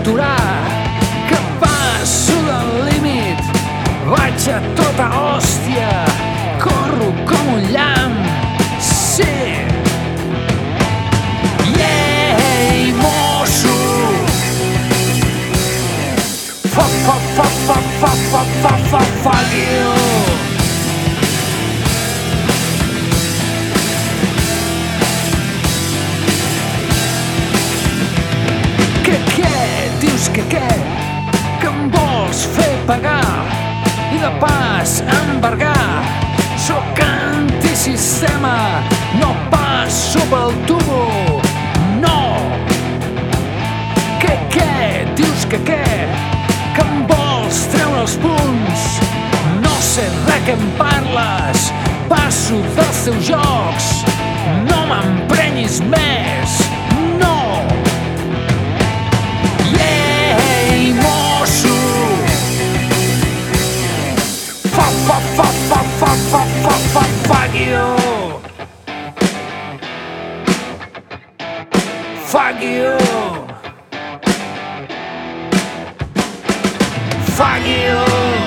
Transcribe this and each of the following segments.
aturar? Que passo del límit Vaig a tota hòstia Corro com un llamp Sí Yay, mosso! Fa, fa, fa, fa, fa, fa, fa, fa, fuck you! Dius que què? Que em vols fer pagar i de pas embargar. Sóc antisistema, no passo pel tubo, no! Què, què? Dius que què? Que em vols treure els punts? No sé de què em parles, passo dels teus jocs, no m'emprenyis més, you! Fuck you!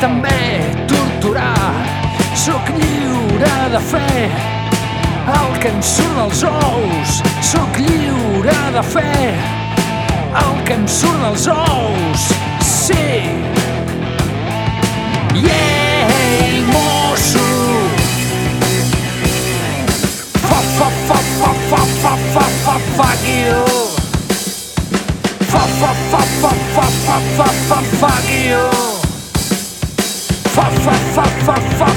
També torturar. Sóc lliure de fer el que em surt dels ous. Sóc lliure de fer el que em surt dels ous. Sí! Yay, mosso! Fa, fa, fa, fa, fa, fa, fa, fa, you! Fa, fa, fa, fa, fa, fa, fa, fa, fuck.